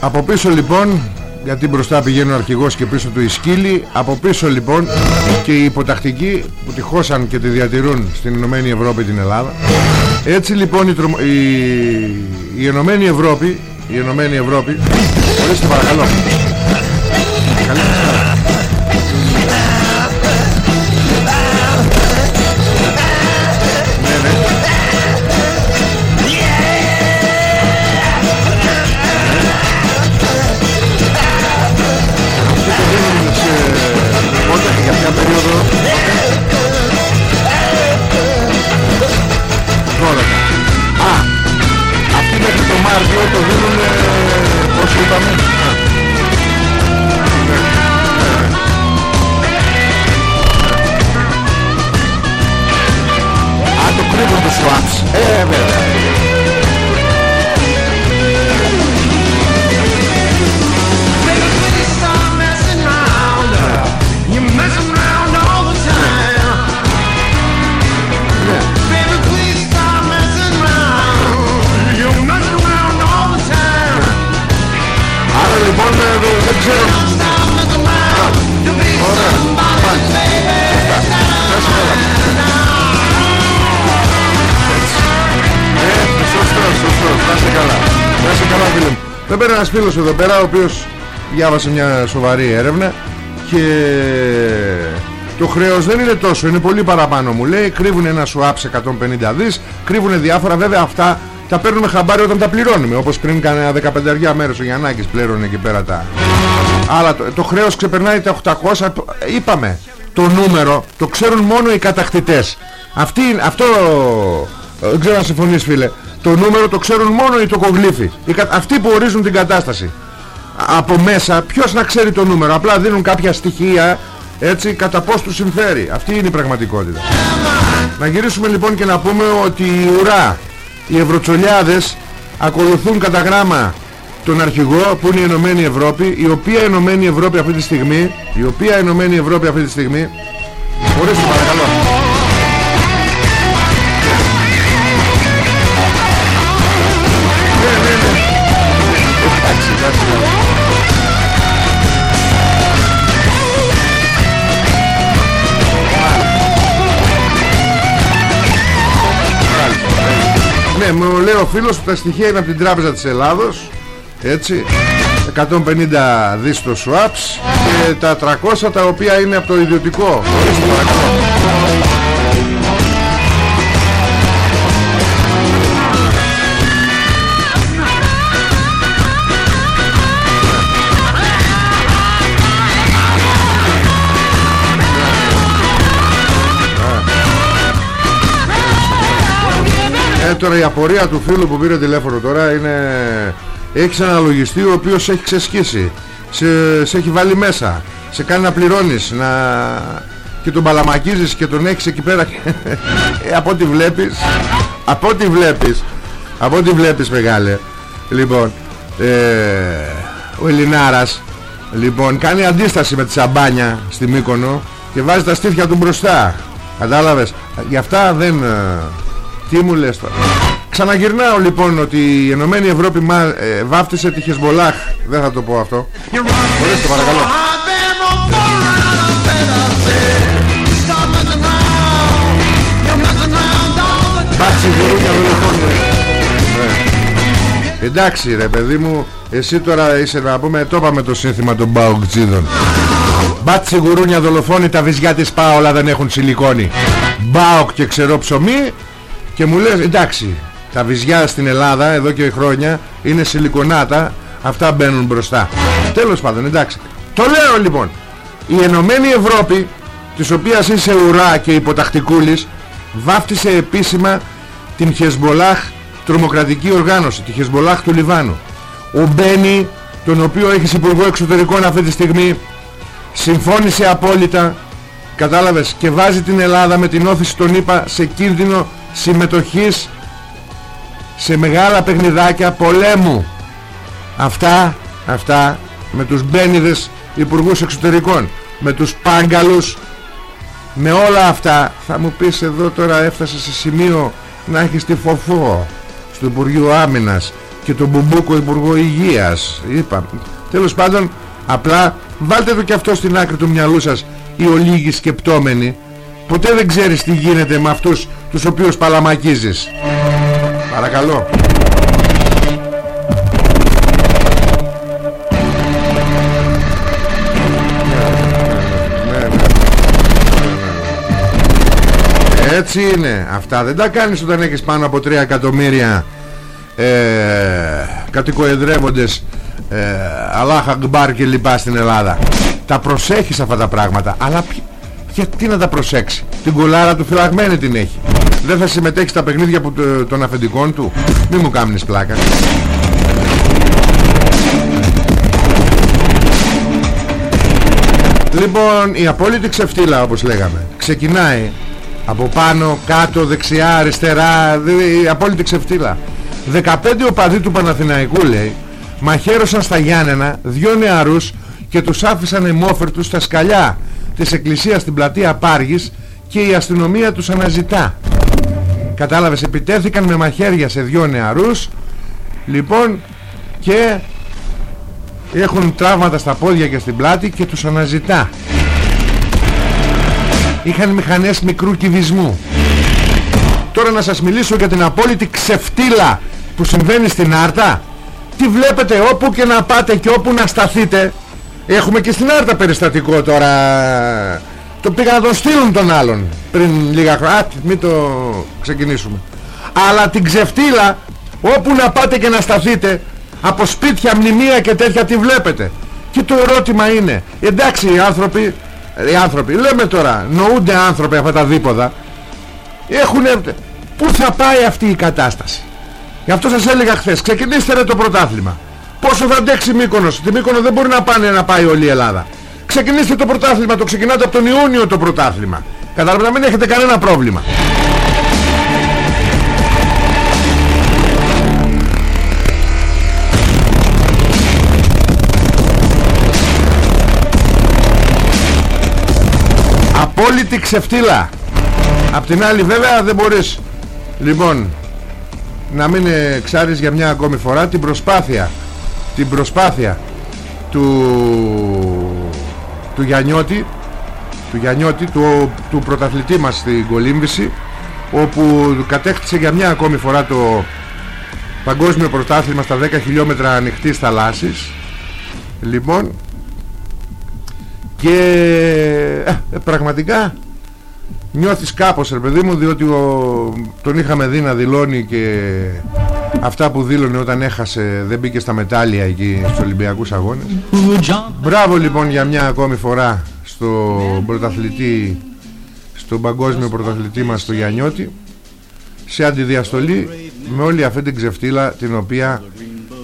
Από πίσω λοιπόν γιατί μπροστά πηγαίνει ο αρχηγός και πίσω του η σκύλη Από πίσω λοιπόν και οι υποτακτικοί που τη χώσαν και τη διατηρούν στην Ενωμένη Ευρώπη την Ελλάδα. Έτσι λοιπόν η, η... η Ενωμένη Ευρώπη Η Ενωμένη Ευρώπη Ορίστε παρακαλώ. Καλή το το κρύβουν πέρα ένας φίλος εδώ πέρα ο οποίος διάβασε μια σοβαρή έρευνα και το χρέος δεν είναι τόσο, είναι πολύ παραπάνω μου λέει. Κρύβουν ένα swap σε 150 δις κρύβουν διάφορα. Βέβαια αυτά τα παίρνουμε χαμπάρι όταν τα πληρώνουμε όπως πριν κανένα 15 μέρες ο Γιαννάκης πλήρωνε εκεί πέρα τα αλλά το, το χρέος ξεπερνάει τα 800 είπαμε το νούμερο το ξέρουν μόνο οι κατακτητές. Αυτή, αυτό δεν ξέρω αν συμφωνείς φίλε το νούμερο το ξέρουν μόνο οι τοκογλύφοι. Οι, αυτοί που ορίζουν την κατάσταση. Από μέσα ποιος να ξέρει το νούμερο. Απλά δίνουν κάποια στοιχεία έτσι κατά πώς τους συμφέρει. Αυτή είναι η πραγματικότητα. Να γυρίσουμε λοιπόν και να πούμε ότι η ουρά οι ευρωτσολιάδες ακολουθούν κατά γράμμα τον αρχηγό που είναι η Ενωμένη Ευρώπη η οποία Ενωμένη Ευρώπη αυτή τη στιγμή η οποία Ενωμένη Ευρώπη αυτή τη στιγμή ορίστε παρακαλώ μου λέει ο φίλος ότι τα στοιχεία είναι από την Τράπεζα της Ελλάδος Έτσι 150 δις στο swaps Και τα 300 τα οποία είναι από το ιδιωτικό Ε, τώρα η απορία του φίλου που πήρε τηλέφωνο τώρα είναι... Έχεις ένα λογιστή ο οποίος έχει ξεσκίσει. Σε, σε έχει βάλει μέσα. Σε κάνει να πληρώνεις να... Και τον παλαμακίζεις και τον έχεις εκεί πέρα. Ε, Από ό,τι βλέπεις Από ό,τι βλέπεις Από ό,τι βλέπεις μεγάλε. Λοιπόν ε, Ο Ελληνάρας Λοιπόν κάνει αντίσταση με τη σαμπάνια Στη Μύκονο Και βάζει τα στήθια του μπροστά. Κατάλαβες. Γι' αυτά δεν ε, τι μου λες τώρα. Ξαναγυρνάω λοιπόν ότι η Ενωμένη Ευρώπη μα, ε, βάφτισε τη Χεσμολάχ. Δεν θα το πω αυτό. Μπορείτε παρακαλώ. Μπάτσι γουρούνια δολοφόνη ναι. Εντάξει ρε παιδί μου Εσύ τώρα είσαι να πούμε Το είπαμε το σύνθημα των Μπαουκτζίδων Μπάτσι γουρούνια δολοφόνη Τα βυζιά της Πάολα δεν έχουν σιλικόνη. Μπάουκ και ξερό ψωμί Και μου λες εντάξει Τα βυζιά στην Ελλάδα εδώ και χρόνια Είναι σιλικονάτα Αυτά μπαίνουν μπροστά. Τέλος πάντων εντάξει. Το λέω λοιπόν Η Ενωμένη Ευρώπη Της οποίας είσαι ουρά και υποτακτικούλης Βάφτισε επίσημα Την Χεσμολάχ τρομοκρατική οργάνωση Τη Χεσμολάχ του Λιβάνου. Ο Μπένι τον οποίο έχεις υπουργό εξωτερικών αυτή τη στιγμή συμφώνησε απόλυτα κατάλαβες και βάζει την Ελλάδα με την όθηση των ΗΠΑ σε κίνδυνο συμμετοχής σε μεγάλα παιχνιδάκια πολέμου. Αυτά, αυτά με τους μπένιδες υπουργούς εξωτερικών με τους πάγκαλους με όλα αυτά. Θα μου πεις εδώ τώρα έφτασε σε σημείο να έχεις τη φοφό στο Υπουργείο Άμυνας και τον Μπουμπούκο Υπουργό Υγείας. Είπα τέλος πάντων απλά βάλτε το και αυτό στην άκρη του μυαλού σας οι ολίγοι σκεπτόμενοι. Ποτέ δεν ξέρεις τι γίνεται με αυτούς τους οποίους παλαμακίζεις. Παρακαλώ. Έτσι είναι. Αυτά δεν τα κάνεις όταν έχεις πάνω από 3 εκατομμύρια ε, Κατοικοεδρεύοντες ε, Αλάχ Ακμπάρ και λοιπά στην Ελλάδα Τα προσέχεις αυτά τα πράγματα Αλλά γιατί να τα προσέξει; Την κουλάρα του φυλαγμένη την έχει. Δεν θα συμμετέχεις στα παιχνίδια που, των αφεντικών του. Μη μου κάνεις πλάκα. Λοιπόν η απόλυτη ξεφτύλα όπως λέγαμε Ξεκινάει από πάνω, κάτω, δεξιά, αριστερά Η απόλυτη ξεφτύλα. 15 οπαδοί του Παναθηναϊκού λέει Μαχαίρωσαν στα Γιάννενα Δυο νεαρούς Και τους άφησαν εμόφερτους στα σκαλιά Της εκκλησίας στην πλατεία Πάργης Και η αστυνομία τους αναζητά. Κατάλαβες Επιτέθηκαν με μαχαίρια σε δυο νεαρούς Λοιπόν Και Έχουν τραύματα στα πόδια και στην πλάτη Και τους αναζητά. Είχαν μηχανές μικρού κυβισμού. Τώρα να σας μιλήσω για την απόλυτη ξεφτύλα που συμβαίνει στην Άρτα. Τι βλέπετε όπου και να πάτε και όπου να σταθείτε έχουμε και στην Άρτα περιστατικό τώρα. Το πήγα να τον στείλουν τον άλλον πριν λίγα χρόνια. Μην το ξεκινήσουμε. Αλλά την ξεφτύλα όπου να πάτε και να σταθείτε από σπίτια, μνημεία και τέτοια τι βλέπετε. Και το ερώτημα είναι εντάξει οι άνθρωποι οι άνθρωποι, λέμε τώρα, νοούνται άνθρωποι αυτά τα δίποδα. Έχουν... Πού θα πάει αυτή η κατάσταση. Γι' αυτό σας έλεγα χθες Ξεκινήστε ρε το πρωτάθλημα Πόσο θα αντέξει Μύκονος; Τη Μύκονο δεν μπορεί να πάνε να πάει όλη η Ελλάδα. Ξεκινήστε το πρωτάθλημα Το ξεκινάτε από τον Ιούνιο το πρωτάθλημα. Καταλαβαίνετε να μην έχετε κανένα πρόβλημα. Απόλυτη ξεφτύλα. Απ' την άλλη βέβαια δεν μπορείς. Λοιπόν Να μην εξάρεις για μια ακόμη φορά Την προσπάθεια Την προσπάθεια Του Του Γιαννιώτη Του Γιαννιώτη Του, του πρωταθλητή μας στην Κολύμβηση Όπου κατέκτησε για μια ακόμη φορά το Παγκόσμιο πρωτάθλημα στα 10 χιλιόμετρα ανοιχτής θαλάσσης. Λοιπόν και ε, πραγματικά νιώθεις κάπως ρε παιδί μου διότι ο, τον είχαμε δει να δηλώνει και αυτά που δήλωνε όταν έχασε δεν μπήκε στα μετάλλια εκεί στους Ολυμπιακούς Αγώνες. Μπράβο λοιπόν για μια ακόμη φορά στο πρωταθλητή στον παγκόσμιο πρωταθλητή μας στο Γιαννιώτη σε αντιδιαστολή με όλη αυτή την ξεφτύλα την οποία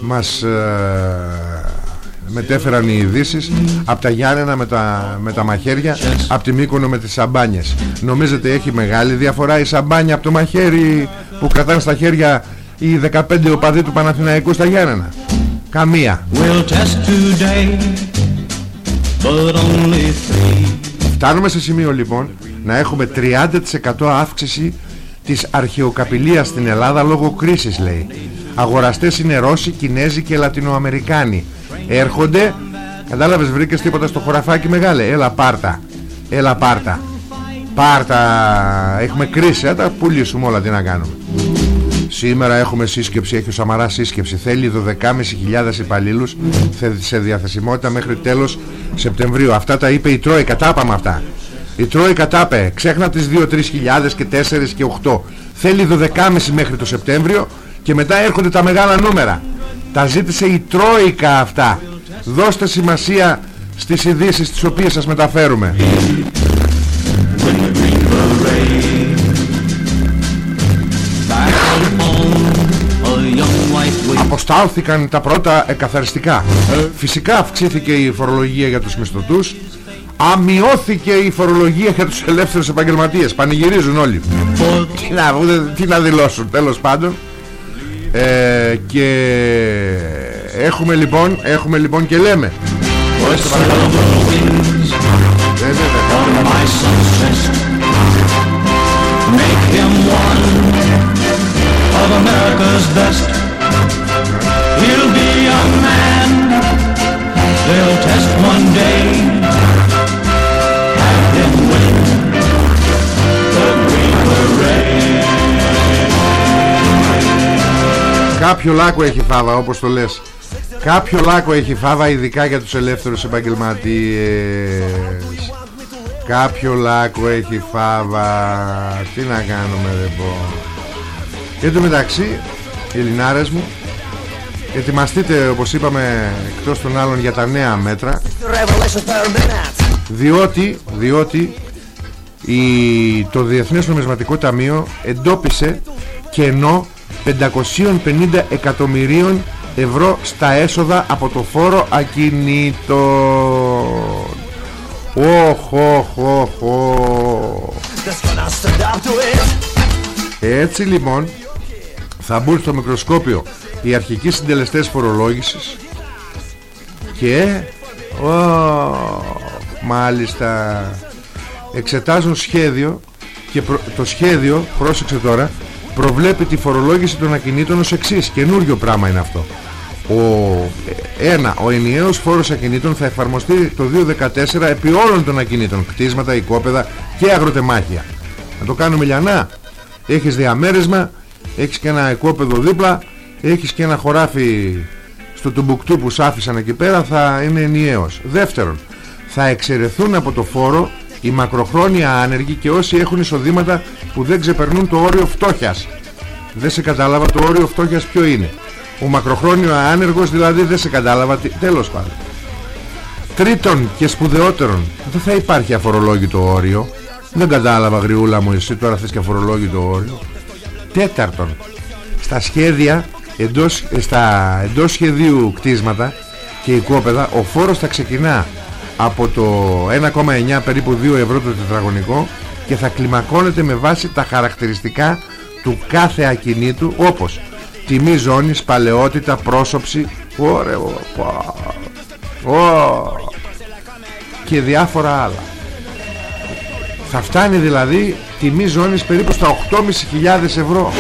μας ε, μετέφεραν οι ειδήσεις από τα Γιάννενα με τα, με τα μαχαίρια από τη Μύκονο με τις σαμπάνιες. Νομίζετε έχει μεγάλη διαφορά η σαμπάνια από το μαχαίρι που κρατάνε στα χέρια οι 15 οπαδοί του Παναθηναϊκού στα Γιάννενα καμία. Φτάνουμε σε σημείο λοιπόν να έχουμε 30% αύξηση της αρχαιοκαπηλείας στην Ελλάδα λόγω κρίσης λέει. Αγοραστές είναι Ρώσοι, Κινέζοι και Λατινοαμερικάνοι. Έρχονται Κατάλαβες βρήκες τίποτα στο χωραφάκι μεγάλε. Έλα πάρτα. Έλα πάρτα. Πάρτα. Έχουμε κρίση. Θα τα πουλήσουμε όλα τι να κάνουμε Σήμερα έχουμε σύσκεψη Έχει ο Σαμαρά σύσκεψη. Θέλει 12.500 υπαλλήλους Σε διαθεσιμότητα μέχρι τέλος Σεπτεμβρίου. Αυτά τα είπε η Τρόικα. Τα είπαμε αυτά. Η Τρόικα τα είπε. Ξέχνα τις 2-3 χιλιάδες και 4 και 8 Θέλει 12.500 μέχρι το Σεπτέμβριο Και μετά έρχονται τα μεγάλα νούμερα. Τα ζήτησε η Τρόικα αυτά. Δώστε σημασία στις ειδήσεις τις οποίες σας μεταφέρουμε Αποστάλθηκαν τα πρώτα εκαθαριστικά Φυσικά αυξήθηκε η φορολογία για τους μισθωτούς. Αμειώθηκε η φορολογία για τους ελεύθερους επαγγελματίες. Πανηγυρίζουν όλοι. Τι να, τι να δηλώσουν τέλος πάντων. Ε, Και έχουμε λοιπόν, έχουμε λοιπόν και λέμε. Make him one of America's best. He'll be a man. They'll test one day. Have him win the Green Beret. Κάποιο λάκκο έχει φάβα όπως το λες. Κάποιο λάκκο έχει φάβα ειδικά για τους ελεύθερους επαγγελματίες. Κάποιο λάκκο έχει φάβα Τι να κάνουμε δεν πω. Και το μεταξύ Οι Ελληνάρες μου Ετοιμαστείτε όπως είπαμε Εκτός των άλλων για τα νέα μέτρα Διότι Διότι η, Το Διεθνές Νομισματικό Ταμείο Εντόπισε κενό 550 εκατομμυρίων ευρώ στα έσοδα από το φόρο ακινήτων. Οχ, οχ, οχ, Έτσι λοιπόν θα μπουν στο μικροσκόπιο οι αρχικοί συντελεστές φορολόγησης και ο, μάλιστα εξετάζουν σχέδιο και το σχέδιο, πρόσεξε τώρα, προβλέπει τη φορολόγηση των ακινήτων ως εξής. Καινούριο πράγμα είναι αυτό. Ο, ένα, ο ενιαίος φόρος ακινήτων θα εφαρμοστεί το 2014 επί όλων των ακινήτων, κτίσματα, οικόπεδα και αγροτεμάχια. Να το κάνουμε λιανά. Έχεις διαμέρισμα, έχεις και ένα οικόπεδο δίπλα, έχεις και ένα χωράφι στο τουμπουκτού που σ' άφησαν εκεί πέρα, θα είναι ενιαίος. Δεύτερον, θα εξαιρεθούν από το φόρο οι μακροχρόνια άνεργοι και όσοι έχουν εισοδήματα που δεν ξεπερνούν το όριο φτώχειας. Δεν σε κατάλαβα το όριο φτώχειας ποιο είναι. Ο μακροχρόνιο άνεργος δηλαδή δεν σε κατάλαβα τι... Τέλος πάντων Τρίτον και σπουδαιότερον Δεν θα υπάρχει αφορολόγητο όριο Δεν κατάλαβα γριούλα μου εσύ τώρα θες και αφορολόγητο όριο Τέταρτον Στα σχέδια εντός, στα εντός σχεδίου κτίσματα και οικόπεδα ο φόρος θα ξεκινά από το 1,9 περίπου 2 ευρώ το τετραγωνικό και θα κλιμακώνεται με βάση τα χαρακτηριστικά του κάθε ακινήτου όπως τιμή ζώνης, παλαιότητα, πρόσωψη. Ωραία, και διάφορα άλλα. Θα φτάνει δηλαδή τιμή ζώνης περίπου στα 8.500 ευρώ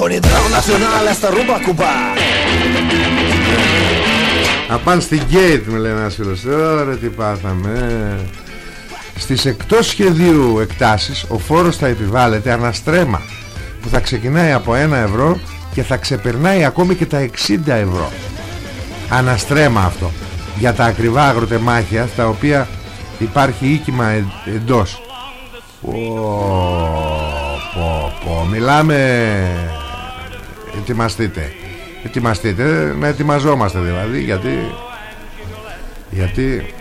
Solidão Nacional, esta rumba Cuba. Να πάνε στην Gate με λέει ένας φίλος Ωραία τι πάθαμε Στις εκτός σχεδίου εκτάσεις Ο φόρος θα επιβάλλεται αναστρέμα Που θα ξεκινάει από 1 ευρώ Και θα ξεπερνάει ακόμη και τα 60 ευρώ Αναστρέμα αυτό Για τα ακριβά αγροτεμάχια Στα οποία υπάρχει οίκημα εντός πω, πω, πω. Μιλάμε Ετοιμαστείτε. Ετοιμαστείτε. Να ετοιμαζόμαστε δηλαδή γιατί γιατί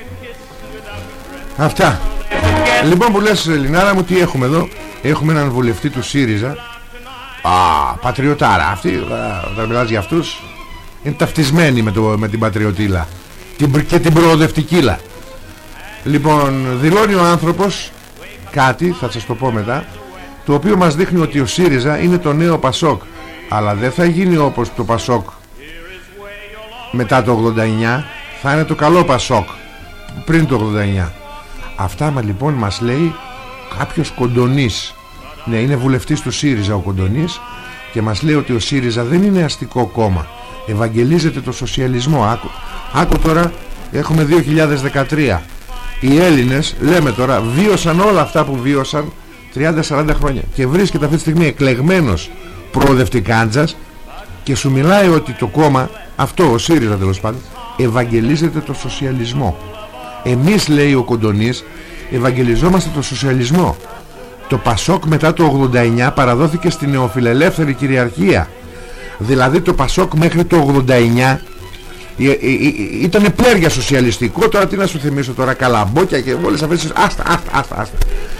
αυτά. Λοιπόν που λες Ελληνάρα μου τι έχουμε εδώ; Έχουμε έναν βουλευτή του ΣΥΡΙΖΑ. Α πατριωτάρα αυτοί όταν μιλάς για αυτούς. Είναι ταυτισμένοι με, το, με την πατριωτήλα. Την, και την προοδευτικήλα. Λοιπόν δηλώνει ο άνθρωπος κάτι θα σας το πω μετά το οποίο μας δείχνει ότι ο ΣΥΡΙΖΑ είναι το νέο Πασόκ αλλά δεν θα γίνει όπως το Πασόκ. Μετά το 89 θα είναι το καλό Πασόκ πριν το 89 αυτά μα λοιπόν μας λέει κάποιος κοντονής. Ναι είναι βουλευτής του ΣΥΡΙΖΑ ο κοντονής και μας λέει ότι ο ΣΥΡΙΖΑ δεν είναι αστικό κόμμα. Ευαγγελίζεται το σοσιαλισμό. Άκου, άκου τώρα έχουμε 2013 οι Έλληνες λέμε τώρα βίωσαν όλα αυτά που βίωσαν 30-40 χρόνια και βρίσκεται αυτή τη στιγμή εκλεγμένος προοδευτικάντζας και σου μιλάει ότι το κόμμα αυτό ο ΣΥΡΙΖΑ τέλος πάντων ευαγγελίζεται το σοσιαλισμό. Εμείς λέει ο Κοντονής ευαγγελιζόμαστε το σοσιαλισμό. Το Πασόκ μετά το 89 παραδόθηκε στην νεοφιλελεύθερη κυριαρχία. Δηλαδή το Πασόκ μέχρι το 89 ε, ε, ε, ήταν πλέρια σοσιαλιστικό. Τώρα τι να σου θυμίσω τώρα καλαμπόκια και όλες αυτές τις άστα, άστα, άστα, άστα.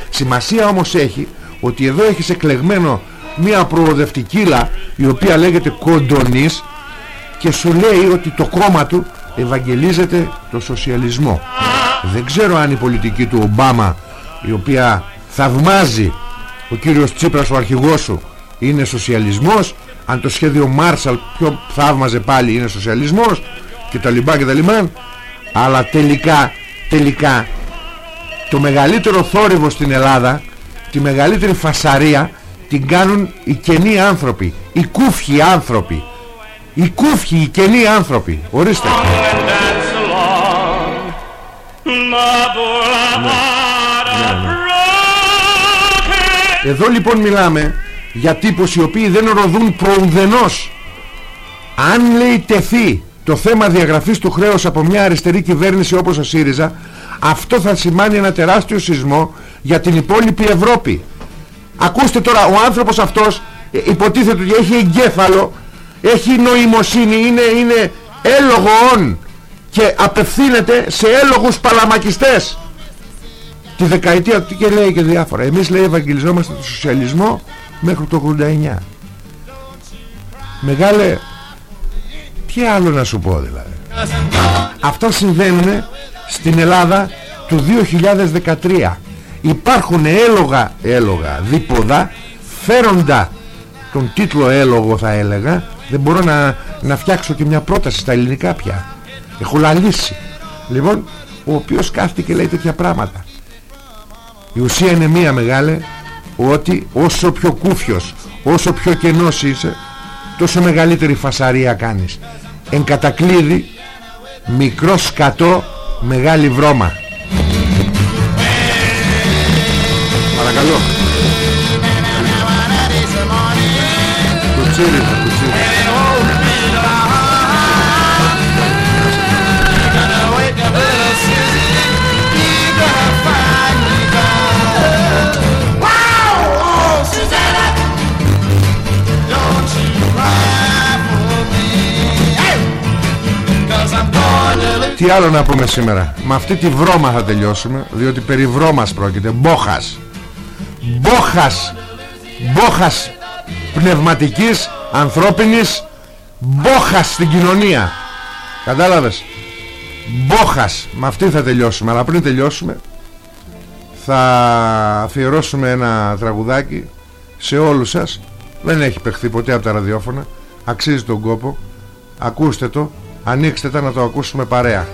σημασία όμως έχει ότι εδώ έχεις εκλεγμένο μια προοδευτικήλα η οποία λέγεται Κοντονής και σου λέει ότι το κόμμα του ευαγγελίζεται το σοσιαλισμό. Δεν ξέρω αν η πολιτική του Ομπάμα η οποία θαυμάζει ο κύριος Τσίπρας ο αρχηγός σου είναι σοσιαλισμός αν το σχέδιο Μάρσαλ πιο θαύμαζε πάλι είναι σοσιαλισμός και τα λιμπά και τα λιμάν αλλά τελικά τελικά το μεγαλύτερο θόρυβο στην Ελλάδα τη μεγαλύτερη φασαρία την κάνουν οι κενοί άνθρωποι οι κούφιοι άνθρωποι. Οι κούφιοι, οι κενοί άνθρωποι. Ορίστε. Εδώ λοιπόν μιλάμε για τύπους οι οποίοι δεν ροδούν προουδενός. Αν λέει τεθεί το θέμα διαγραφής του χρέους από μια αριστερή κυβέρνηση όπως ο ΣΥΡΙΖΑ αυτό θα σημάνει ένα τεράστιο σεισμό για την υπόλοιπη Ευρώπη ακούστε τώρα ο άνθρωπος αυτός ε, υποτίθεται ότι έχει εγκέφαλο έχει νοημοσύνη είναι, είναι έλογο και απευθύνεται σε έλογους παλαμακιστές. Τη δεκαετία του και λέει και διάφορα. Εμείς λέει ευαγγελιζόμαστε το σοσιαλισμό μέχρι το 89 μεγάλε τι άλλο να σου πω δηλαδή. Αυτά συμβαίνουν στην Ελλάδα του 2013 υπάρχουν έλογα έλογα δίποδα φέροντα τον τίτλο έλογο θα έλεγα. Δεν μπορώ να, να φτιάξω και μια πρόταση στα ελληνικά πια. Έχω λαλήσει. Λοιπόν ο οποίος κάθεται και λέει τέτοια πράγματα. Η ουσία είναι μία μεγάλη ότι όσο πιο κούφιος όσο πιο κενός είσαι τόσο μεγαλύτερη φασαρία κάνεις. Εν κατακλείδη μικρό σκατό μεγάλη βρώμα παρακαλώ κουτσίρι Τι άλλο να πούμε σήμερα; Με αυτή τη βρώμα θα τελειώσουμε Διότι περί βρώμας πρόκειται. Μπόχας Μπόχας Μπόχας πνευματικής Ανθρώπινης Μπόχας στην κοινωνία. Κατάλαβες; Μπόχας. Με αυτή θα τελειώσουμε. Αλλά πριν τελειώσουμε Θα αφιερώσουμε ένα τραγουδάκι Σε όλους σας. Δεν έχει παιχθεί ποτέ από τα ραδιόφωνα. Αξίζει τον κόπο. Ακούστε το. Ανοίξτε τα να το ακούσουμε παρέα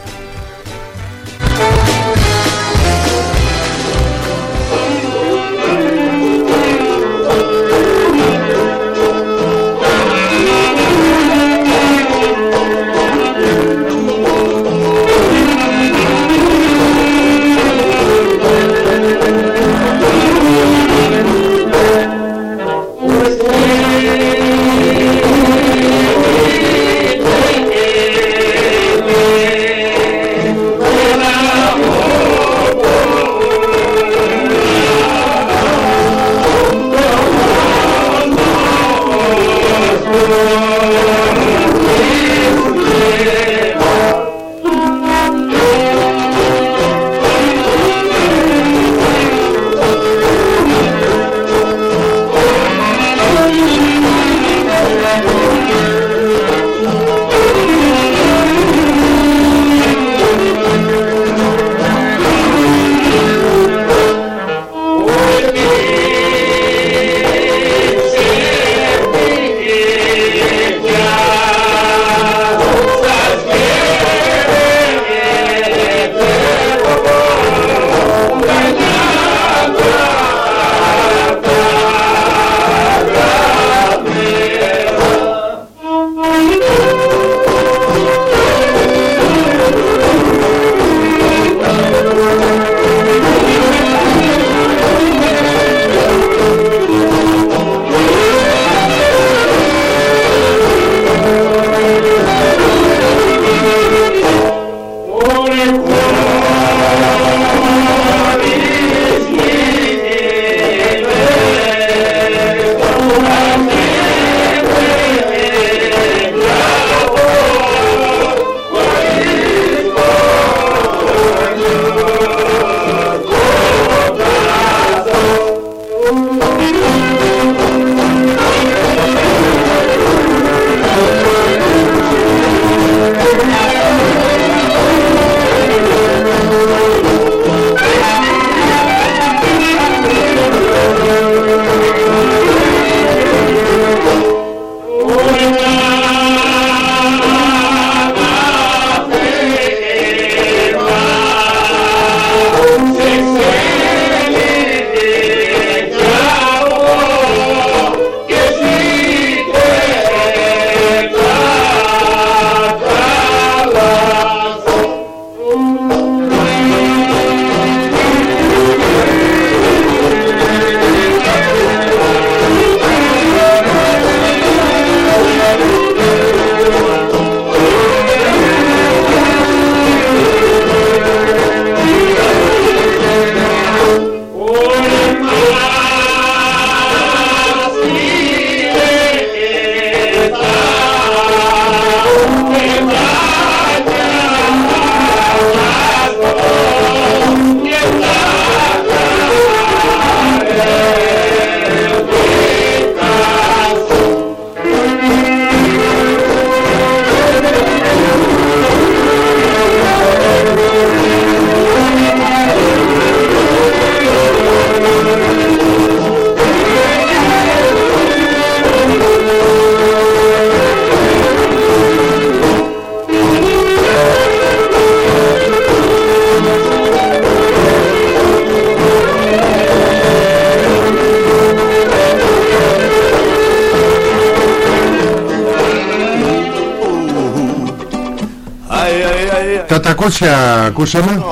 Τα τακότσια ακούσαμε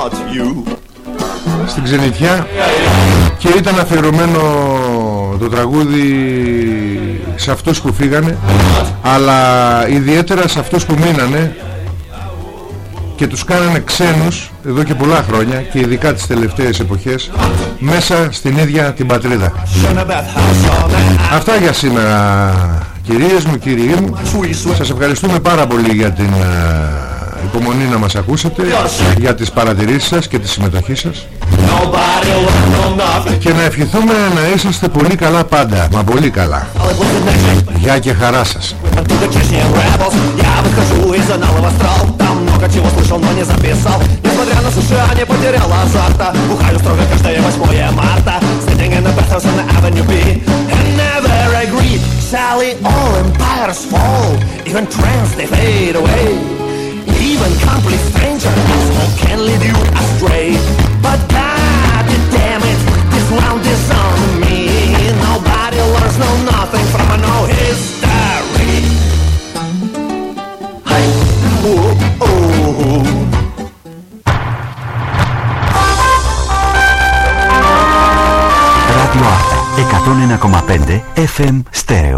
στην ξενιτιά και ήταν αφιερωμένο το τραγούδι σε αυτούς που φύγανε αλλά ιδιαίτερα σε αυτούς που μείνανε και τους κάνανε ξένους εδώ και πολλά χρόνια και ειδικά τις τελευταίες εποχές μέσα στην ίδια την πατρίδα. Αυτά για σήμερα κυρίες μου, κύριοι μου. Σας ευχαριστούμε πάρα πολύ για την ε, υπομονή να μας ακούσετε, για τις παρατηρήσεις σας και τη συμμετοχή σας. Και να ευχηθούμε να είσαστε πολύ καλά πάντα, μα πολύ καλά. Γεια και χαρά σας. много чего слышал, но не записал Несмотря на США, не потерял азарта Бухаю строго каждое 8 марта Sitting in the bathhouse on the Avenue B And never agreed Sally, all empires fall Even trends, they fade away Even complete strangers can lead you astray But God damn it, this round is on me Nobody learns no nothing from a no history Hey, whoa Radio Άρτα 101,5 FM Στέρεο